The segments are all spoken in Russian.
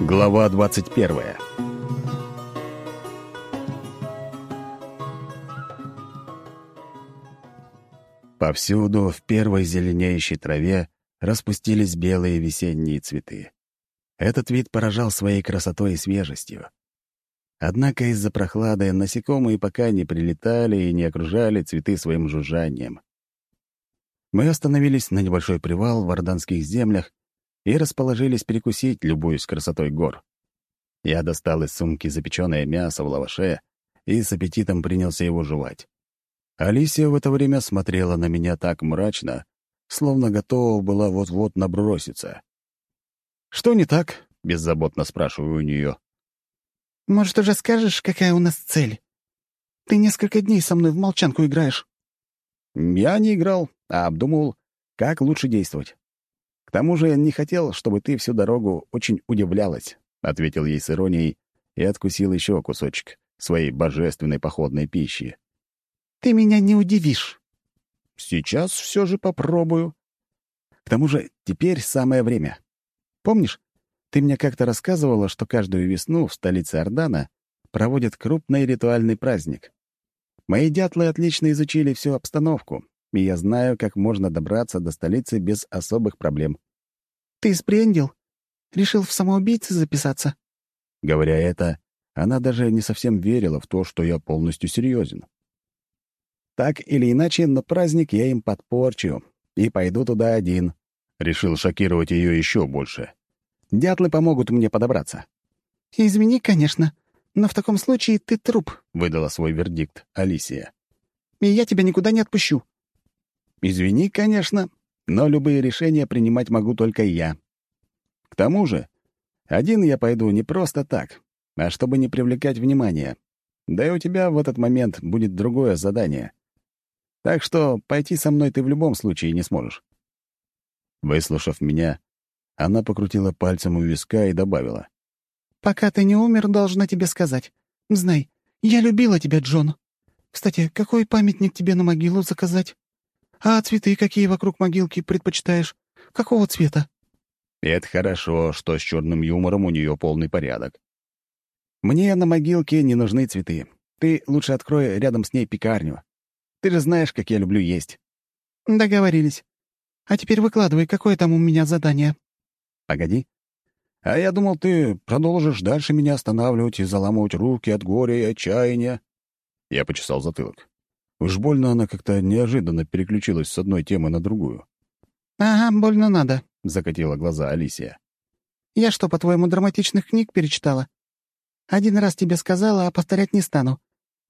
Глава 21 Повсюду, в первой зеленеющей траве, распустились белые весенние цветы. Этот вид поражал своей красотой и свежестью. Однако из-за прохлады насекомые пока не прилетали и не окружали цветы своим жужжанием. Мы остановились на небольшой привал в Орданских землях и расположились перекусить, любуясь красотой гор. Я достал из сумки запеченное мясо в лаваше и с аппетитом принялся его жевать. Алисия в это время смотрела на меня так мрачно, словно готова была вот-вот наброситься. «Что не так?» — беззаботно спрашиваю у нее. «Может, уже скажешь, какая у нас цель? Ты несколько дней со мной в молчанку играешь». «Я не играл, а обдумывал, как лучше действовать. К тому же я не хотел, чтобы ты всю дорогу очень удивлялась», — ответил ей с иронией и откусил еще кусочек своей божественной походной пищи. «Ты меня не удивишь». «Сейчас все же попробую. К тому же теперь самое время. Помнишь, ты мне как-то рассказывала, что каждую весну в столице Ордана проводят крупный ритуальный праздник. Мои дятлы отлично изучили всю обстановку, и я знаю, как можно добраться до столицы без особых проблем. «Ты сбрендил? Решил в самоубийцы записаться?» Говоря это, она даже не совсем верила в то, что я полностью серьезен. Так или иначе, но праздник я им подпорчу и пойду туда один. Решил шокировать ее еще больше. Дятлы помогут мне подобраться. «Извини, конечно, но в таком случае ты труп», — выдала свой вердикт Алисия. «И я тебя никуда не отпущу. Извини, конечно, но любые решения принимать могу только я. К тому же, один я пойду не просто так, а чтобы не привлекать внимания. Да и у тебя в этот момент будет другое задание. Так что пойти со мной ты в любом случае не сможешь. Выслушав меня, она покрутила пальцем у виска и добавила. «Пока ты не умер, должна тебе сказать. Знай, я любила тебя, Джон. Кстати, какой памятник тебе на могилу заказать?» «А цветы какие вокруг могилки предпочитаешь? Какого цвета?» Это хорошо, что с черным юмором у нее полный порядок. «Мне на могилке не нужны цветы. Ты лучше открой рядом с ней пекарню. Ты же знаешь, как я люблю есть». «Договорились. А теперь выкладывай, какое там у меня задание». «Погоди. А я думал, ты продолжишь дальше меня останавливать и заламывать руки от горя и отчаяния». Я почесал затылок. Уж больно она как-то неожиданно переключилась с одной темы на другую. «Ага, больно надо», — закатила глаза Алисия. «Я что, по-твоему, драматичных книг перечитала? Один раз тебе сказала, а повторять не стану.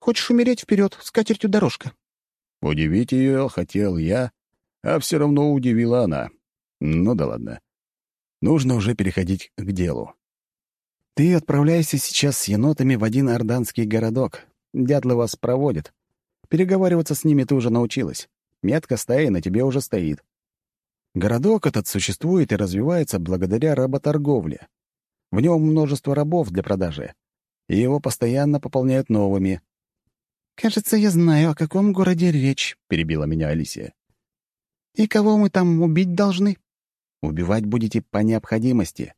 Хочешь умереть вперед, с катертью дорожка». Удивить ее хотел я, а все равно удивила она. Ну да ладно. Нужно уже переходить к делу. Ты отправляйся сейчас с енотами в один орданский городок. Дятлы вас проводят. Переговариваться с ними ты уже научилась. Метка стаи на тебе уже стоит. Городок этот существует и развивается благодаря работорговле. В нем множество рабов для продажи, и его постоянно пополняют новыми. «Кажется, я знаю, о каком городе речь», — перебила меня Алисия. «И кого мы там убить должны?» «Убивать будете по необходимости.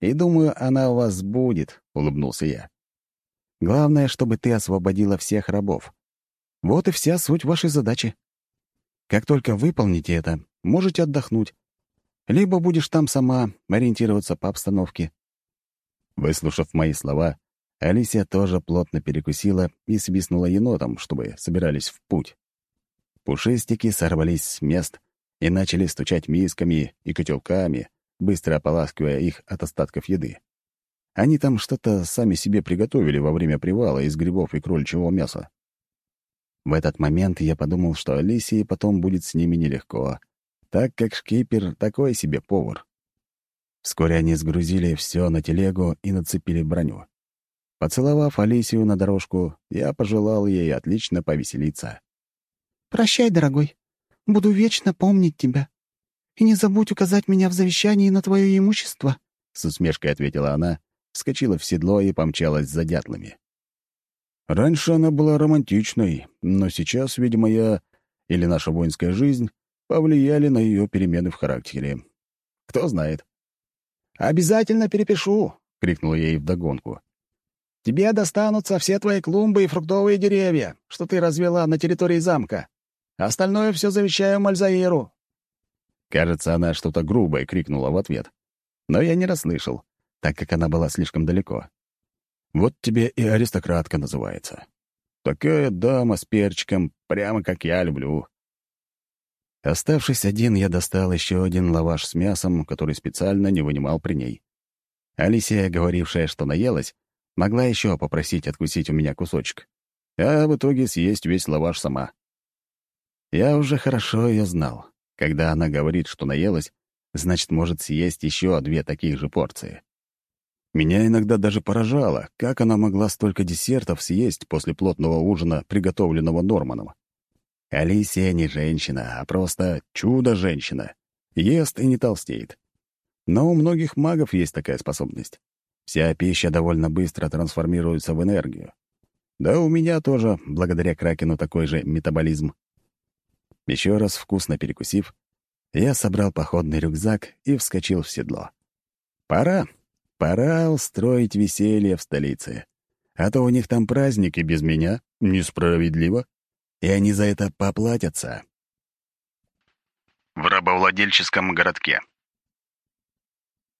И думаю, она у вас будет», — улыбнулся я. «Главное, чтобы ты освободила всех рабов. Вот и вся суть вашей задачи. Как только выполните это, можете отдохнуть. Либо будешь там сама ориентироваться по обстановке. Выслушав мои слова, Алисия тоже плотно перекусила и свистнула енотом, чтобы собирались в путь. Пушистики сорвались с мест и начали стучать мисками и котелками, быстро ополаскивая их от остатков еды. Они там что-то сами себе приготовили во время привала из грибов и крольчьего мяса. В этот момент я подумал, что Алисии потом будет с ними нелегко, так как шкипер такой себе повар. Вскоре они сгрузили все на телегу и нацепили броню. Поцеловав Алисию на дорожку, я пожелал ей отлично повеселиться. «Прощай, дорогой. Буду вечно помнить тебя. И не забудь указать меня в завещании на твое имущество», — с усмешкой ответила она, вскочила в седло и помчалась за дятлами. Раньше она была романтичной, но сейчас, видимо, я или наша воинская жизнь повлияли на ее перемены в характере. Кто знает. «Обязательно перепишу. — крикнул я ей вдогонку. «Тебе достанутся все твои клумбы и фруктовые деревья, что ты развела на территории замка. Остальное все завещаю Мальзаиру». Кажется, она что-то грубое крикнула в ответ. Но я не расслышал, так как она была слишком далеко. Вот тебе и аристократка называется. Такая дама с перчиком, прямо как я люблю. Оставшись один, я достал еще один лаваш с мясом, который специально не вынимал при ней. Алисия, говорившая, что наелась, могла еще попросить откусить у меня кусочек, а в итоге съесть весь лаваш сама. Я уже хорошо ее знал. Когда она говорит, что наелась, значит, может съесть еще две таких же порции. Меня иногда даже поражало, как она могла столько десертов съесть после плотного ужина, приготовленного Норманом. Алисия не женщина, а просто чудо-женщина. Ест и не толстеет. Но у многих магов есть такая способность. Вся пища довольно быстро трансформируется в энергию. Да у меня тоже, благодаря Кракену, такой же метаболизм. Еще раз вкусно перекусив, я собрал походный рюкзак и вскочил в седло. Пора. Пора устроить веселье в столице. А то у них там праздники без меня. Несправедливо и они за это поплатятся. В рабовладельческом городке.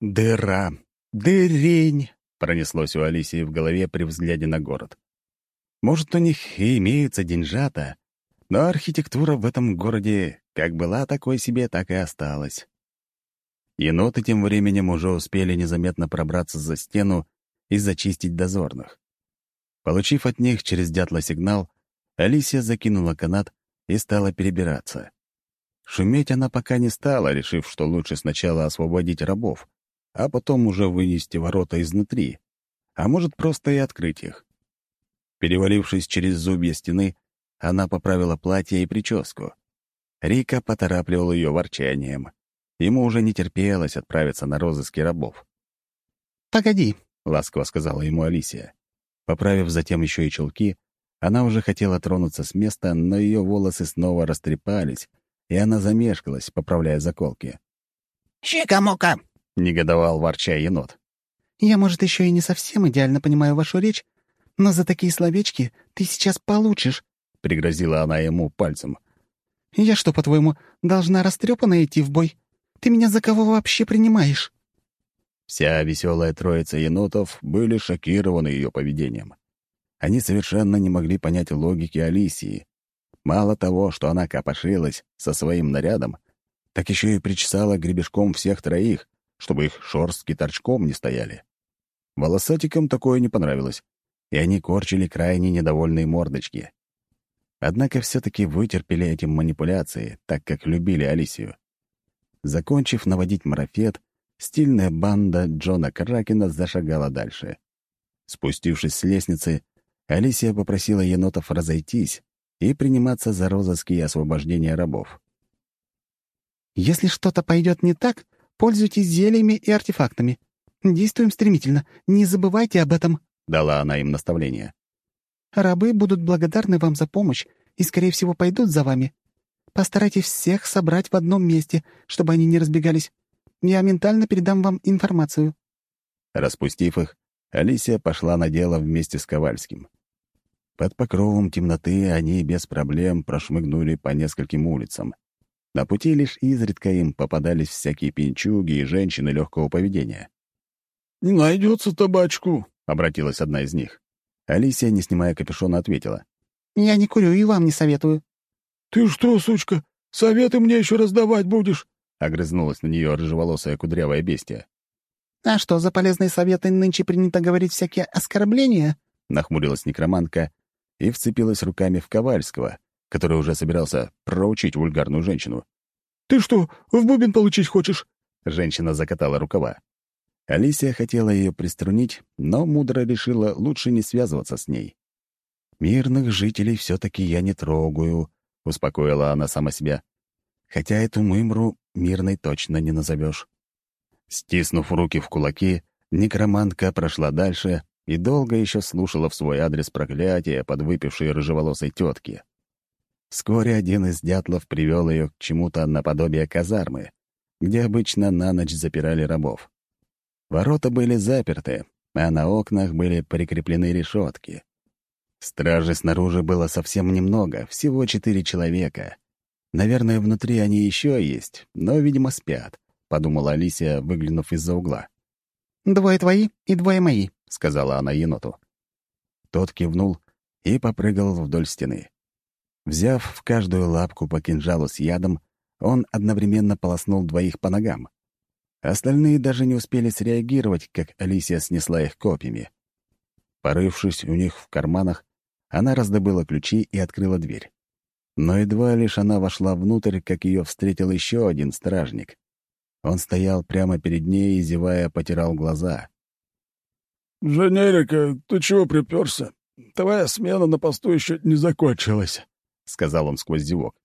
«Дыра! Дырень!» — пронеслось у Алисии в голове при взгляде на город. «Может, у них и имеются деньжата, но архитектура в этом городе как была такой себе, так и осталась». Еноты тем временем уже успели незаметно пробраться за стену и зачистить дозорных. Получив от них через дятла сигнал, Алисия закинула канат и стала перебираться. Шуметь она пока не стала, решив, что лучше сначала освободить рабов, а потом уже вынести ворота изнутри, а может, просто и открыть их. Перевалившись через зубья стены, она поправила платье и прическу. Рика поторапливал ее ворчанием. Ему уже не терпелось отправиться на розыски рабов. «Погоди», — ласково сказала ему Алисия. Поправив затем еще и чулки, она уже хотела тронуться с места, но ее волосы снова растрепались, и она замешкалась, поправляя заколки. «Щека-мока!» — негодовал ворча енот. «Я, может, еще и не совсем идеально понимаю вашу речь, но за такие словечки ты сейчас получишь», — пригрозила она ему пальцем. «Я что, по-твоему, должна растрепанно идти в бой? Ты меня за кого вообще принимаешь?» Вся веселая троица енотов были шокированы ее поведением. Они совершенно не могли понять логики Алисии. Мало того, что она копошилась со своим нарядом, так еще и причесала гребешком всех троих, чтобы их шорстки торчком не стояли. Волосатикам такое не понравилось, и они корчили крайне недовольные мордочки. Однако все-таки вытерпели эти манипуляции, так как любили Алисию. Закончив наводить марафет, стильная банда Джона Кракена зашагала дальше. Спустившись с лестницы, Алисия попросила енотов разойтись и приниматься за розыски и освобождение рабов. «Если что-то пойдет не так, пользуйтесь зельями и артефактами. Действуем стремительно. Не забывайте об этом», — дала она им наставление. «Рабы будут благодарны вам за помощь и, скорее всего, пойдут за вами. Постарайтесь всех собрать в одном месте, чтобы они не разбегались. Я ментально передам вам информацию». Распустив их, Алисия пошла на дело вместе с Ковальским. Под покровом темноты они без проблем прошмыгнули по нескольким улицам. На пути лишь изредка им попадались всякие пинчуги и женщины легкого поведения. «Не найдется табачку», — обратилась одна из них. Алисия, не снимая капюшона, ответила. «Я не курю и вам не советую». «Ты что, сучка, советы мне еще раздавать будешь?» — огрызнулась на нее рыжеволосая кудрявая бестия. «А что, за полезные советы нынче принято говорить всякие оскорбления?» — нахмурилась некромантка и вцепилась руками в Ковальского, который уже собирался проучить вульгарную женщину. «Ты что, в бубен получить хочешь?» Женщина закатала рукава. Алисия хотела ее приструнить, но мудро решила лучше не связываться с ней. «Мирных жителей все-таки я не трогаю», — успокоила она сама себя. «Хотя эту мымру мирной точно не назовешь». Стиснув руки в кулаки, некромантка прошла дальше, и долго еще слушала в свой адрес проклятия подвыпившей рыжеволосой тетки. Вскоре один из дятлов привел ее к чему-то наподобие казармы, где обычно на ночь запирали рабов. Ворота были заперты, а на окнах были прикреплены решетки. Стражи снаружи было совсем немного, всего четыре человека. Наверное, внутри они еще есть, но, видимо, спят, — подумала Алисия, выглянув из-за угла. «Двое твои и двое мои», — сказала она еноту. Тот кивнул и попрыгал вдоль стены. Взяв в каждую лапку по кинжалу с ядом, он одновременно полоснул двоих по ногам. Остальные даже не успели среагировать, как Алисия снесла их копьями. Порывшись у них в карманах, она раздобыла ключи и открыла дверь. Но едва лишь она вошла внутрь, как ее встретил еще один стражник. Он стоял прямо перед ней и, зевая, потирал глаза. «Женерика, ты чего приперся? Твоя смена на посту еще не закончилась», — сказал он сквозь зевок.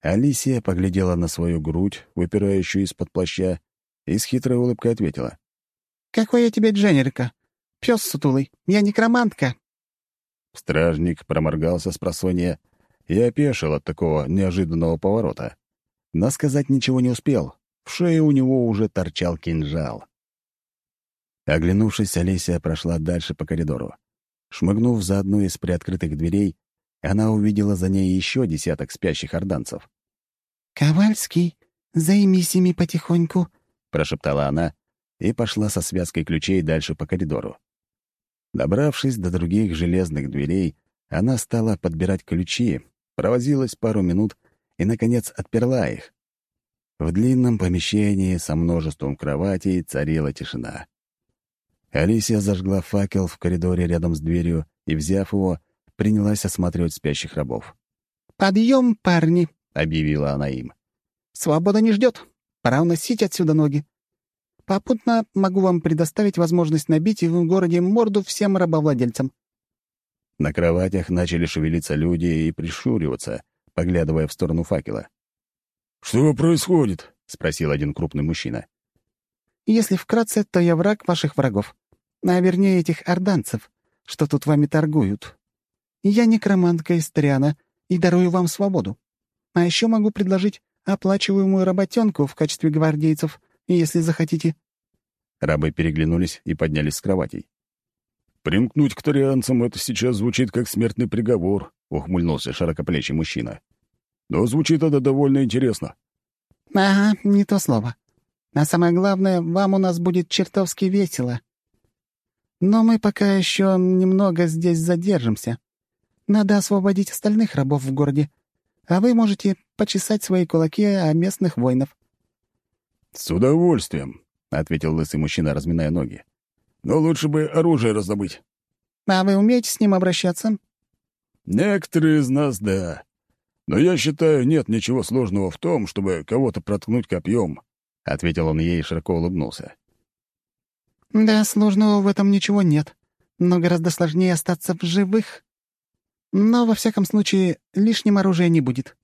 Алисия поглядела на свою грудь, выпирающую из-под плаща, и с хитрой улыбкой ответила. «Какой я тебе Дженерика? Пес сутулый, я некромантка». Стражник проморгался с просонья и опешил от такого неожиданного поворота. Но сказать ничего не успел. В шее у него уже торчал кинжал. Оглянувшись, Олеся прошла дальше по коридору. Шмыгнув за одну из приоткрытых дверей, она увидела за ней еще десяток спящих орданцев. «Ковальский, займись ими потихоньку», — прошептала она и пошла со связкой ключей дальше по коридору. Добравшись до других железных дверей, она стала подбирать ключи, провозилась пару минут и, наконец, отперла их. В длинном помещении со множеством кроватей царила тишина. Алисия зажгла факел в коридоре рядом с дверью и, взяв его, принялась осматривать спящих рабов. «Подъем, парни!» — объявила она им. «Свобода не ждет. Пора уносить отсюда ноги. Попутно могу вам предоставить возможность набить в городе морду всем рабовладельцам». На кроватях начали шевелиться люди и прищуриваться, поглядывая в сторону факела. «Что происходит?» — спросил один крупный мужчина. «Если вкратце, то я враг ваших врагов, а вернее этих орданцев, что тут вами торгуют. Я некромантка из Триана и дарую вам свободу. А еще могу предложить оплачиваемую работенку в качестве гвардейцев, если захотите». Рабы переглянулись и поднялись с кроватей. «Примкнуть к тарианцам — это сейчас звучит как смертный приговор», — ухмыльнулся широкоплечий мужчина. «Но звучит это довольно интересно». «Ага, не то слово. А самое главное, вам у нас будет чертовски весело. Но мы пока еще немного здесь задержимся. Надо освободить остальных рабов в городе, а вы можете почесать свои кулаки о местных воинов». «С удовольствием», — ответил лысый мужчина, разминая ноги. «Но лучше бы оружие раздобыть». «А вы умеете с ним обращаться?» «Некоторые из нас — да. Но я считаю, нет ничего сложного в том, чтобы кого-то проткнуть копьем», — ответил он ей и широко улыбнулся. «Да, сложного в этом ничего нет, но гораздо сложнее остаться в живых. Но, во всяком случае, лишним оружия не будет».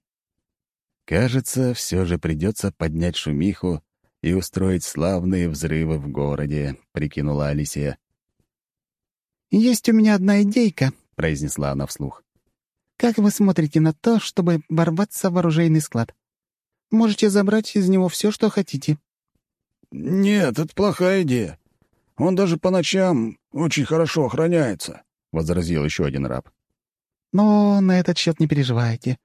Кажется, все же придется поднять шумиху и устроить славные взрывы в городе», — прикинула Алисия. «Есть у меня одна идейка», — произнесла она вслух. «Как вы смотрите на то, чтобы ворваться в оружейный склад? Можете забрать из него все, что хотите». «Нет, это плохая идея. Он даже по ночам очень хорошо охраняется», — возразил еще один раб. «Но на этот счет не переживайте.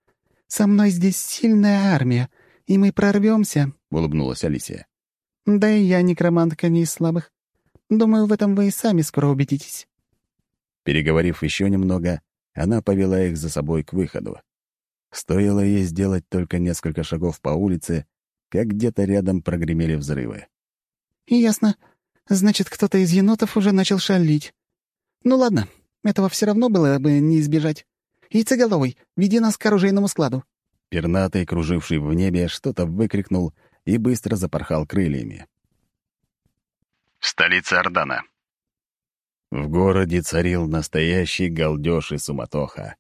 Со мной здесь сильная армия, и мы прорвемся», — улыбнулась Алисия. «Да и я некромантка не из слабых. Думаю, в этом вы и сами скоро убедитесь». Переговорив еще немного, она повела их за собой к выходу. Стоило ей сделать только несколько шагов по улице, как где-то рядом прогремели взрывы. «Ясно. Значит, кто-то из енотов уже начал шалить. Ну ладно, этого все равно было бы не избежать. Яйцеголовый, веди нас к оружейному складу». Пернатый, круживший в небе, что-то выкрикнул и быстро запорхал крыльями. Столица Ордана. В городе царил настоящий галдеж и суматоха.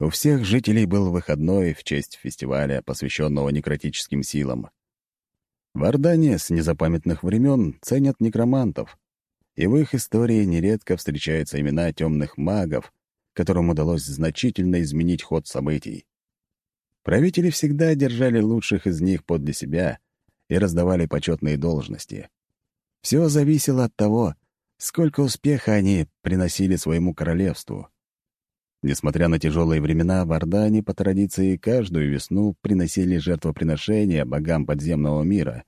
У всех жителей был выходной в честь фестиваля, посвященного некротическим силам. В Ордане с незапамятных времен ценят некромантов, и в их истории нередко встречаются имена темных магов, которым удалось значительно изменить ход событий. Правители всегда держали лучших из них подле себя и раздавали почетные должности. Все зависело от того, сколько успеха они приносили своему королевству. Несмотря на тяжелые времена, в Ордане по традиции каждую весну приносили жертвоприношения богам подземного мира,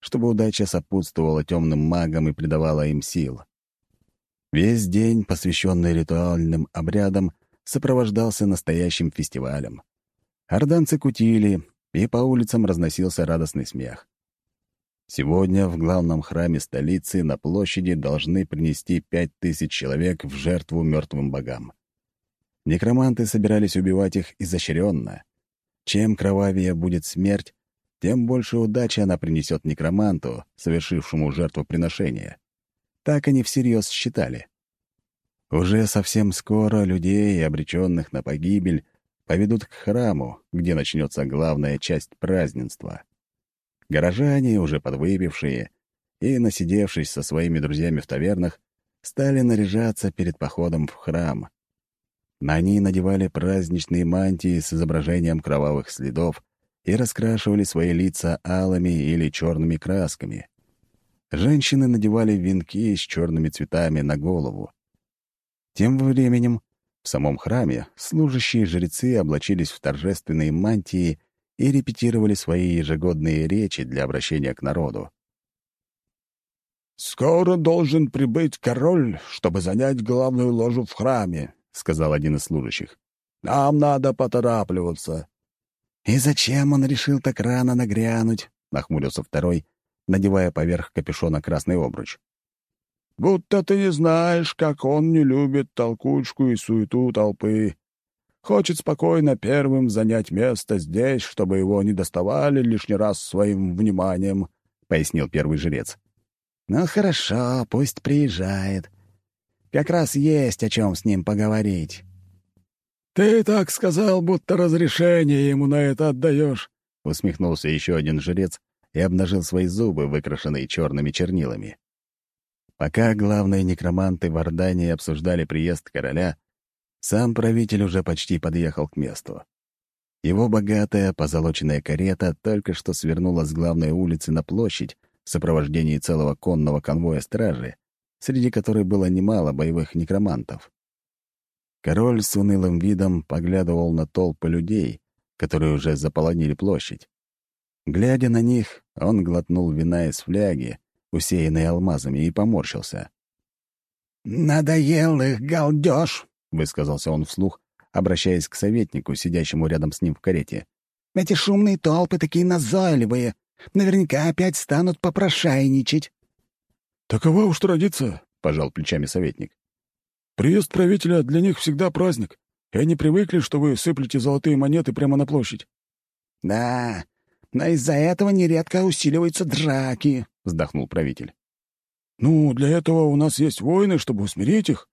чтобы удача сопутствовала темным магам и придавала им сил. Весь день, посвященный ритуальным обрядам, сопровождался настоящим фестивалем. Орданцы кутили, и по улицам разносился радостный смех. Сегодня в главном храме столицы на площади должны принести пять тысяч человек в жертву мертвым богам. Некроманты собирались убивать их изощренно. Чем кровавее будет смерть, тем больше удачи она принесет некроманту, совершившему жертвоприношение. Так они всерьез считали. Уже совсем скоро людей, обреченных на погибель, поведут к храму, где начнется главная часть празднества. Горожане, уже подвыпившие и насидевшись со своими друзьями в тавернах, стали наряжаться перед походом в храм. Они надевали праздничные мантии с изображением кровавых следов и раскрашивали свои лица алыми или черными красками. Женщины надевали венки с черными цветами на голову. Тем временем в самом храме служащие жрецы облачились в торжественные мантии и репетировали свои ежегодные речи для обращения к народу. «Скоро должен прибыть король, чтобы занять главную ложу в храме», — сказал один из служащих. «Нам надо поторапливаться». «И зачем он решил так рано нагрянуть?» — нахмурился второй, надевая поверх капюшона красный обруч. «Будто ты не знаешь, как он не любит толкучку и суету толпы. Хочет спокойно первым занять место здесь, чтобы его не доставали лишний раз своим вниманием», — пояснил первый жрец. «Ну хорошо, пусть приезжает. Как раз есть о чем с ним поговорить». «Ты так сказал, будто разрешение ему на это отдаешь», — усмехнулся еще один жрец и обнажил свои зубы, выкрашенные черными чернилами. Пока главные некроманты в Ордании обсуждали приезд короля, сам правитель уже почти подъехал к месту. Его богатая позолоченная карета только что свернула с главной улицы на площадь в сопровождении целого конного конвоя стражи, среди которой было немало боевых некромантов. Король с унылым видом поглядывал на толпы людей, которые уже заполонили площадь. Глядя на них, он глотнул вина из фляги, усеянной алмазами, и поморщился. «Надоел их галдеж!» — высказался он вслух, обращаясь к советнику, сидящему рядом с ним в карете. «Эти шумные толпы такие назойливые. Наверняка опять станут попрошайничать». «Такова уж традиция», — пожал плечами советник. «Приезд правителя для них всегда праздник, и они привыкли, что вы сыплете золотые монеты прямо на площадь». «Да, но из-за этого нередко усиливаются драки», — вздохнул правитель. «Ну, для этого у нас есть воины, чтобы усмирить их»,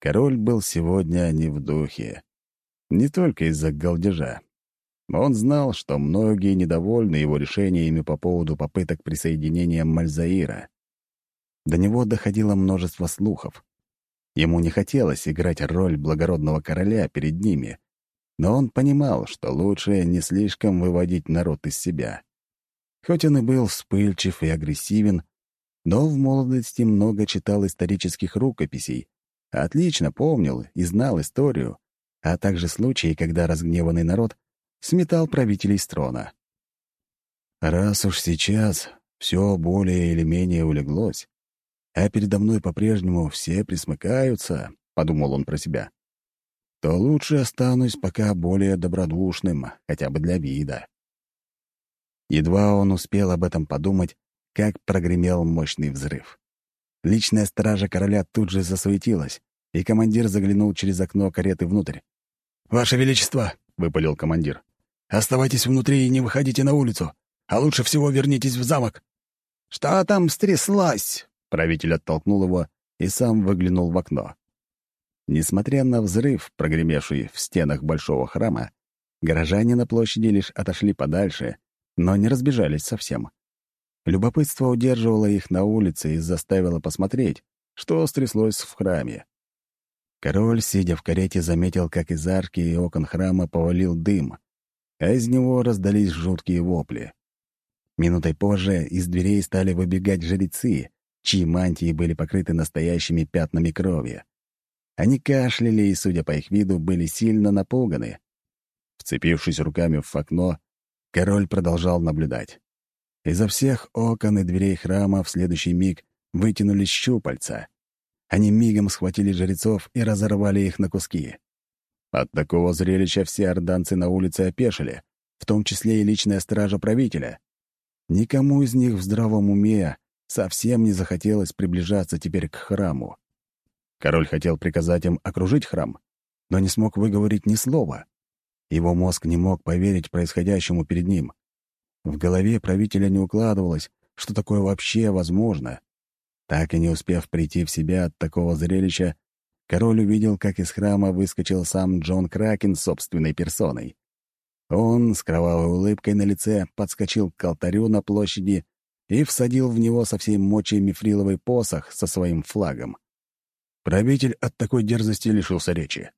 Король был сегодня не в духе. Не только из-за галдежа. Он знал, что многие недовольны его решениями по поводу попыток присоединения Мальзаира. До него доходило множество слухов. Ему не хотелось играть роль благородного короля перед ними, но он понимал, что лучше не слишком выводить народ из себя. Хоть он и был вспыльчив и агрессивен, но в молодости много читал исторических рукописей, Отлично помнил и знал историю, а также случаи, когда разгневанный народ сметал правителей с трона. Раз уж сейчас все более или менее улеглось, а передо мной по-прежнему все присмыкаются, — подумал он про себя, — то лучше останусь пока более добродушным, хотя бы для вида. Едва он успел об этом подумать, как прогремел мощный взрыв. Личная стража короля тут же засуетилась, и командир заглянул через окно кареты внутрь. «Ваше Величество!» — выпалил командир. «Оставайтесь внутри и не выходите на улицу, а лучше всего вернитесь в замок». «Что там стряслось?» Правитель оттолкнул его и сам выглянул в окно. Несмотря на взрыв, прогремевший в стенах большого храма, горожане на площади лишь отошли подальше, но не разбежались совсем. Любопытство удерживало их на улице и заставило посмотреть, что стряслось в храме. Король, сидя в карете, заметил, как из арки и окон храма повалил дым, а из него раздались жуткие вопли. Минутой позже из дверей стали выбегать жрецы, чьи мантии были покрыты настоящими пятнами крови. Они кашляли и, судя по их виду, были сильно напуганы. Вцепившись руками в окно, король продолжал наблюдать. Изо всех окон и дверей храма в следующий миг вытянулись щупальца. Они мигом схватили жрецов и разорвали их на куски. От такого зрелища все орданцы на улице опешили, в том числе и личная стража правителя. Никому из них в здравом уме совсем не захотелось приближаться теперь к храму. Король хотел приказать им окружить храм, но не смог выговорить ни слова. Его мозг не мог поверить происходящему перед ним. В голове правителя не укладывалось, что такое вообще возможно. Так и не успев прийти в себя от такого зрелища, король увидел, как из храма выскочил сам Джон Кракен собственной персоной. Он с кровавой улыбкой на лице подскочил к алтарю на площади и всадил в него со всей мочи мифриловый посох со своим флагом. Правитель от такой дерзости лишился речи.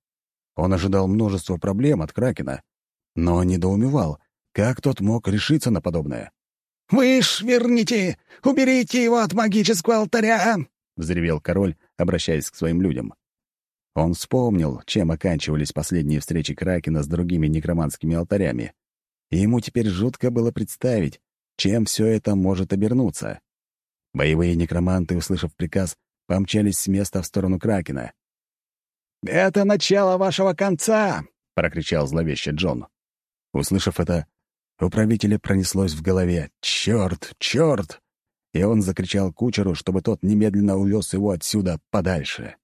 Он ожидал множества проблем от Кракена, но недоумевал, как тот мог решиться на подобное. «Вы! Уберите его от магического алтаря!» — взревел король, обращаясь к своим людям. Он вспомнил, чем оканчивались последние встречи Кракена с другими некроманскими алтарями. И ему теперь жутко было представить, чем все это может обернуться. Боевые некроманты, услышав приказ, помчались с места в сторону Кракена. «Это начало вашего конца!» — прокричал зловеще Джон. Услышав это, у правителя пронеслось в голове «Чёрт! Чёрт!» и он закричал кучеру, чтобы тот немедленно увез его отсюда подальше.